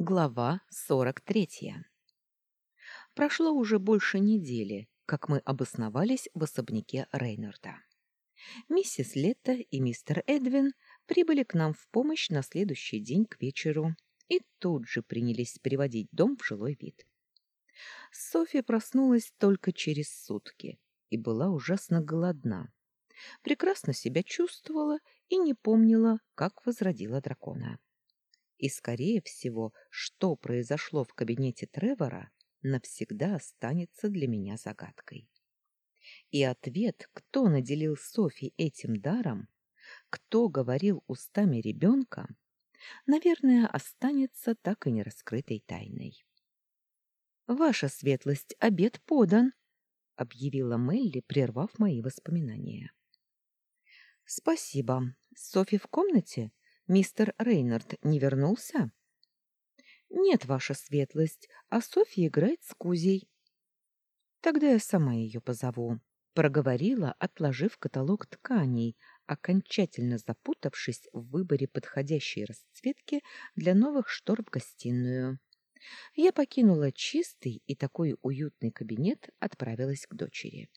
Глава 43. Прошло уже больше недели, как мы обосновались в особняке Рейнарда. Миссис Летта и мистер Эдвин прибыли к нам в помощь на следующий день к вечеру и тут же принялись приводить дом в жилой вид. Софья проснулась только через сутки и была ужасно голодна. Прекрасно себя чувствовала и не помнила, как возродила дракона. И, скорее всего, что произошло в кабинете Тревора, навсегда останется для меня загадкой. И ответ, кто наделил Софи этим даром, кто говорил устами ребенка, наверное, останется так и не раскрытой тайной. «Ваша светлость, обед подан», — объявила Мелли, прервав мои воспоминания. «Спасибо. Софи в комнате?» Мистер Рейнард не вернулся? Нет, ваша светлость, а Софья играет с Кузей. Тогда я сама ее позову, проговорила, отложив каталог тканей, окончательно запутавшись в выборе подходящей расцветки для новых штор в гостиную. Я покинула чистый и такой уютный кабинет, отправилась к дочери.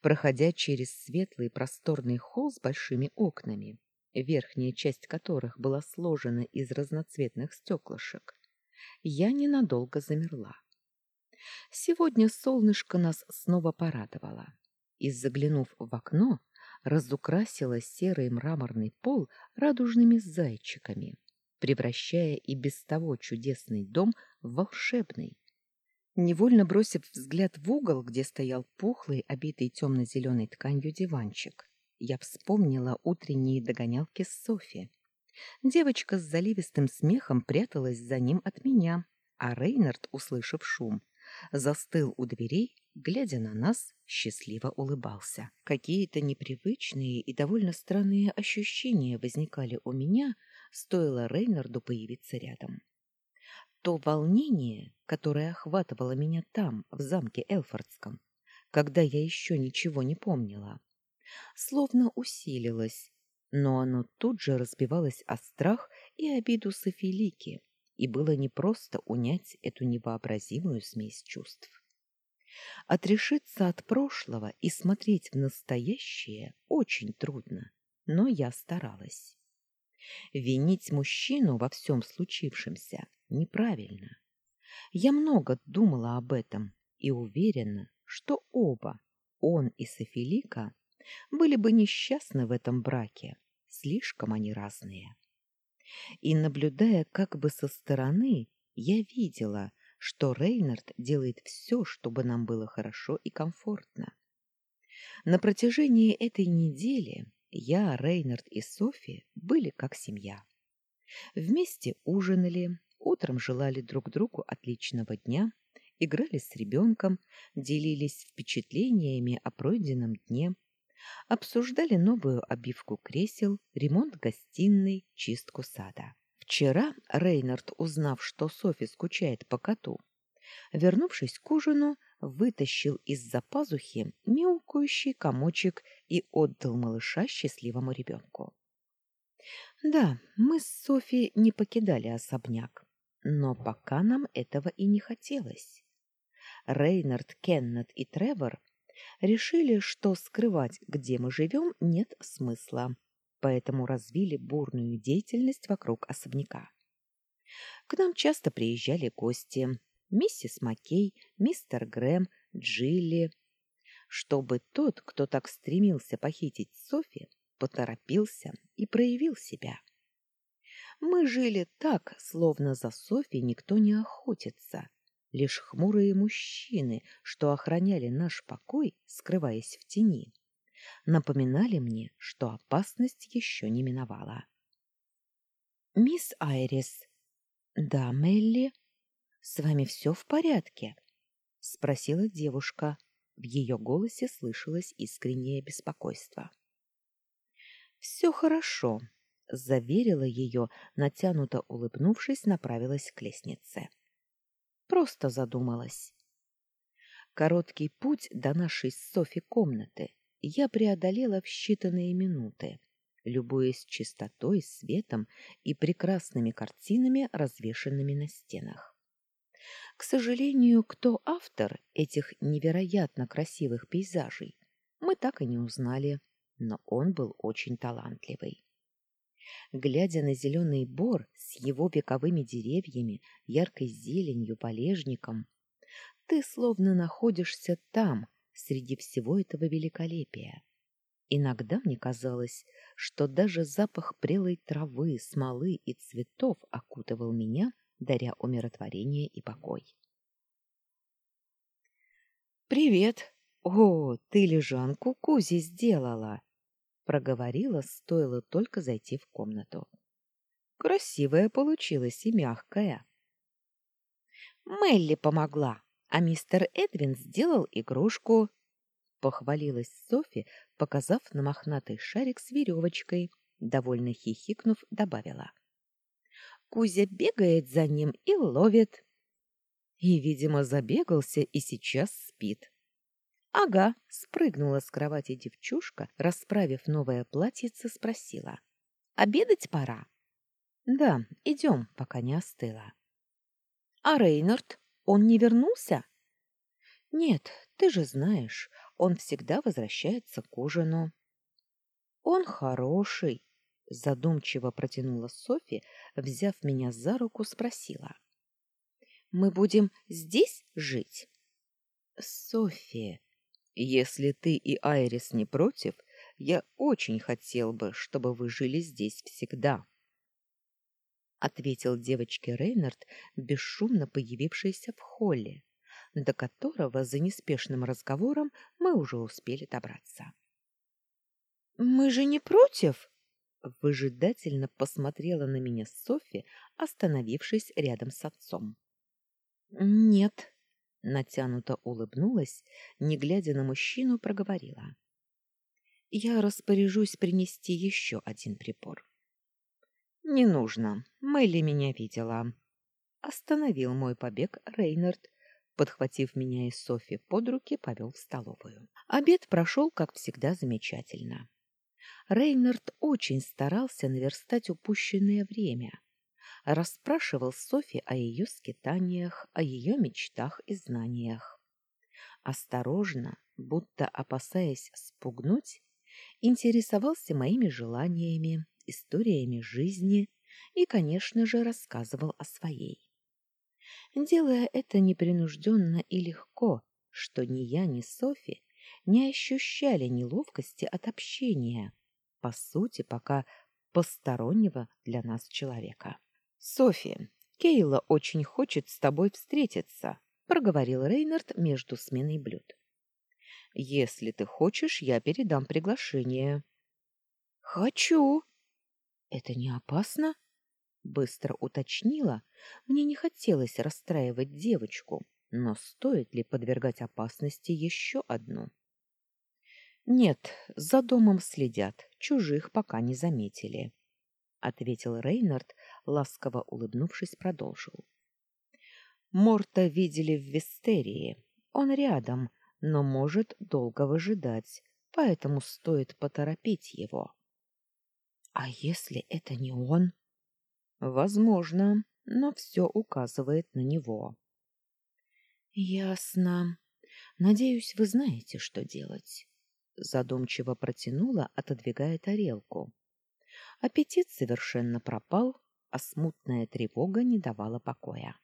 Проходя через светлый просторный холл с большими окнами, верхняя часть которых была сложена из разноцветных стеклышек, я ненадолго замерла. Сегодня солнышко нас снова порадовало, и, заглянув в окно, разукрасило серый мраморный пол радужными зайчиками, превращая и без того чудесный дом в волшебный. Невольно бросив взгляд в угол, где стоял пухлый, обитый темно-зеленой тканью диванчик, я вспомнила утренние догонялки с Софи. Девочка с заливистым смехом пряталась за ним от меня, а Рейнард, услышав шум, застыл у дверей, глядя на нас, счастливо улыбался. Какие-то непривычные и довольно странные ощущения возникали у меня, стоило Рейнарду появиться рядом. То волнение, которое охватывало меня там, в замке Элфордском, когда я еще ничего не помнила, словно усилилось, но оно тут же разбивалось о страх и обиду Софилики, и было непросто унять эту невообразимую смесь чувств. Отрешиться от прошлого и смотреть в настоящее очень трудно, но я старалась. Винить мужчину во всем случившемся неправильно. Я много думала об этом и уверена, что оба, он и Софилика, были бы несчастны в этом браке. Слишком они разные. И, наблюдая как бы со стороны, я видела, что Рейнард делает все, чтобы нам было хорошо и комфортно. На протяжении этой недели я, Рейнард и Софи были как семья. Вместе ужинали, утром желали друг другу отличного дня, играли с ребенком, делились впечатлениями о пройденном дне, обсуждали новую обивку кресел, ремонт гостиной, чистку сада. Вчера Рейнард, узнав, что Софи скучает по коту, вернувшись к ужину, вытащил из-за пазухи мяукающий комочек и отдал малыша счастливому ребенку. Да, мы с Софи не покидали особняк, но пока нам этого и не хотелось. Рейнард, Кеннет и Тревор решили, что скрывать, где мы живем, нет смысла, поэтому развили бурную деятельность вокруг особняка. К нам часто приезжали гости, миссис Маккей, мистер Грэм, Джилли, чтобы тот, кто так стремился похитить Софи, поторопился и проявил себя. Мы жили так, словно за Софи никто не охотится, Лишь хмурые мужчины, что охраняли наш покой, скрываясь в тени, напоминали мне, что опасность еще не миновала. «Мисс Айрис!» «Да, Мелли?» «С вами все в порядке?» — спросила девушка. В ее голосе слышалось искреннее беспокойство. «Все хорошо», — заверила ее, натянуто улыбнувшись, направилась к лестнице. Просто задумалась. Короткий путь до нашей Софи комнаты я преодолела в считанные минуты, любуясь чистотой, светом и прекрасными картинами, развешанными на стенах. К сожалению, кто автор этих невероятно красивых пейзажей, мы так и не узнали, но он был очень талантливый. Глядя на зеленый бор с его вековыми деревьями, яркой зеленью, полежником, ты словно находишься там, среди всего этого великолепия. Иногда мне казалось, что даже запах прелой травы, смолы и цветов окутывал меня, даря умиротворение и покой. «Привет! О, ты лежанку Кузи сделала!» Проговорила, стоило только зайти в комнату. Красивая получилась и мягкая. Мелли помогла, а мистер Эдвин сделал игрушку. Похвалилась Софи, показав на мохнатый шарик с веревочкой, довольно хихикнув, добавила. Кузя бегает за ним и ловит. И, видимо, забегался и сейчас спит. Ага, спрыгнула с кровати девчушка, расправив новое платьице, спросила. Обедать пора? Да, идем, пока не остыла. А Рейнард, он не вернулся? Нет, ты же знаешь, он всегда возвращается к ужину. Он хороший, задумчиво протянула Софи, взяв меня за руку, спросила. Мы будем здесь жить? София, если ты и Айрис не против, я очень хотел бы, чтобы вы жили здесь всегда. Ответил девочке Рейнард, бесшумно появившийся в холле, до которого за неспешным разговором мы уже успели добраться. Мы же не против, выжидательно посмотрела на меня Софи, остановившись рядом с отцом. Нет, Натянуто улыбнулась, не глядя на мужчину, проговорила. «Я распоряжусь принести еще один прибор». «Не нужно. Мэлли меня видела». Остановил мой побег Рейнард, подхватив меня и Софи под руки, повел в столовую. Обед прошел, как всегда, замечательно. Рейнард очень старался наверстать упущенное время — расспрашивал Софи о ее скитаниях, о ее мечтах и знаниях. Осторожно, будто опасаясь спугнуть, интересовался моими желаниями, историями жизни и, конечно же, рассказывал о своей. Делая это непринужденно и легко, что ни я, ни Софи не ощущали неловкости от общения, по сути, пока постороннего для нас человека. Софи, Кейла очень хочет с тобой встретиться, проговорил Рейнард между сменой блюд. Если ты хочешь, я передам приглашение. Хочу. Это не опасно? Быстро уточнила. Мне не хотелось расстраивать девочку, но стоит ли подвергать опасности еще одну? Нет, за домом следят, чужих пока не заметили, ответил Рейнард, ласково улыбнувшись, продолжил. Морта видели в Вестерии. Он рядом, но может долго выжидать, поэтому стоит поторопить его. А если это не он? Возможно, но все указывает на него. Ясно. Надеюсь, вы знаете, что делать. Задумчиво протянула, отодвигая тарелку. Аппетит совершенно пропал, а смутная тревога не давала покоя.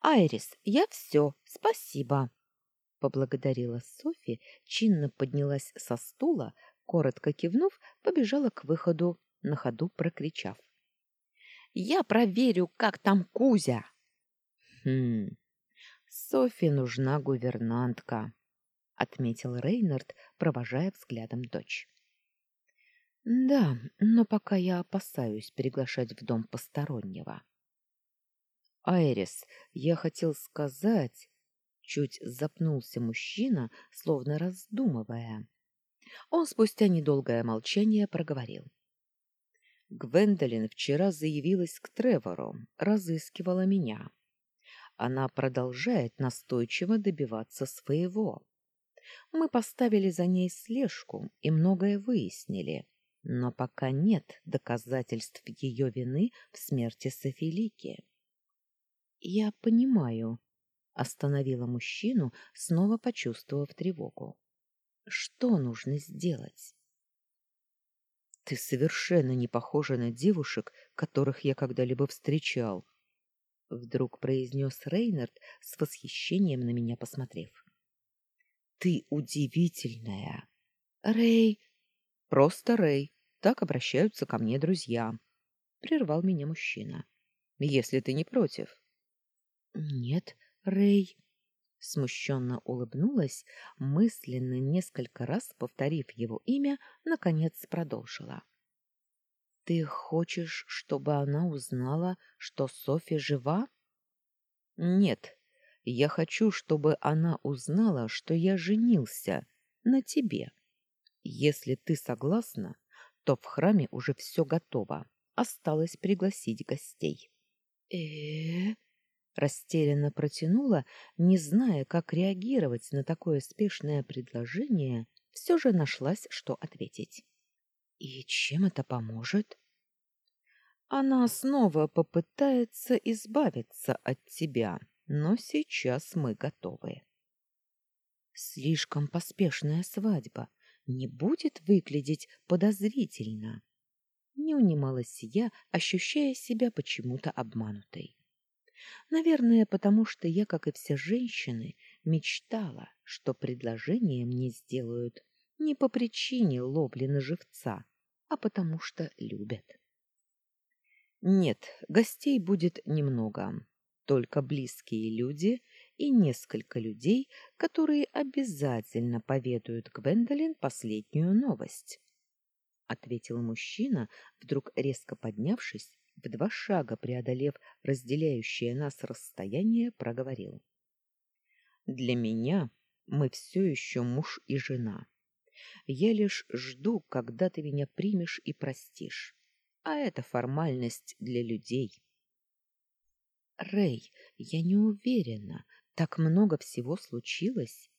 «Айрис, я все, спасибо!» — поблагодарила Софи, чинно поднялась со стула, коротко кивнув, побежала к выходу, на ходу прокричав. «Я проверю, как там Кузя!» «Хм, Софи нужна гувернантка», — отметил Рейнард, провожая взглядом дочь. Да, но пока я опасаюсь приглашать в дом постороннего. Айрис, я хотел сказать, чуть запнулся мужчина, словно раздумывая. Он спустя недолгое молчание проговорил. Гвендолин вчера заявилась к Тревору, разыскивала меня. Она продолжает настойчиво добиваться своего. Мы поставили за ней слежку и многое выяснили но пока нет доказательств ее вины в смерти Софилики. Я понимаю, остановила мужчину, снова почувствовав тревогу. Что нужно сделать? Ты совершенно не похожа на девушек, которых я когда-либо встречал, вдруг произнес Рейнард с восхищением на меня посмотрев. Ты удивительная. Рей, просто Рей. Так обращаются ко мне друзья. Прервал меня мужчина. Если ты не против. Нет, Рей. Смущенно улыбнулась, мысленно несколько раз повторив его имя, наконец продолжила. Ты хочешь, чтобы она узнала, что Софья жива? Нет. Я хочу, чтобы она узнала, что я женился на тебе. Если ты согласна, то в храме уже все готово. Осталось пригласить гостей. Э, -э, -э растерянно протянула, не зная, как реагировать на такое спешное предложение, все же нашлась, что ответить. И чем это поможет? Она снова попытается избавиться от тебя, но сейчас мы готовы. Слишком поспешная свадьба не будет выглядеть подозрительно. Не унималась я, ощущая себя почему-то обманутой. Наверное, потому что я, как и все женщины, мечтала, что предложение мне сделают не по причине ловли на живца, а потому что любят. Нет, гостей будет немного, только близкие люди и несколько людей, которые обязательно поведают Гвендолин последнюю новость, ответил мужчина, вдруг резко поднявшись в два шага преодолев разделяющее нас расстояние, проговорил. «Для меня мы все еще муж и жена. Я лишь жду, когда ты меня примешь и простишь. А это формальность для людей». «Рэй, я не уверена, так много всего случилось».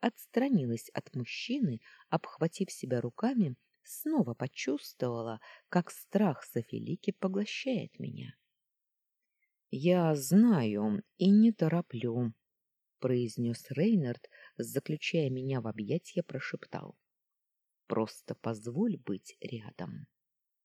Отстранилась от мужчины, обхватив себя руками снова почувствовала, как страх Софилики поглощает меня. «Я знаю и не тороплю», — произнес Рейнард, заключая меня в объятья, прошептал. «Просто позволь быть рядом».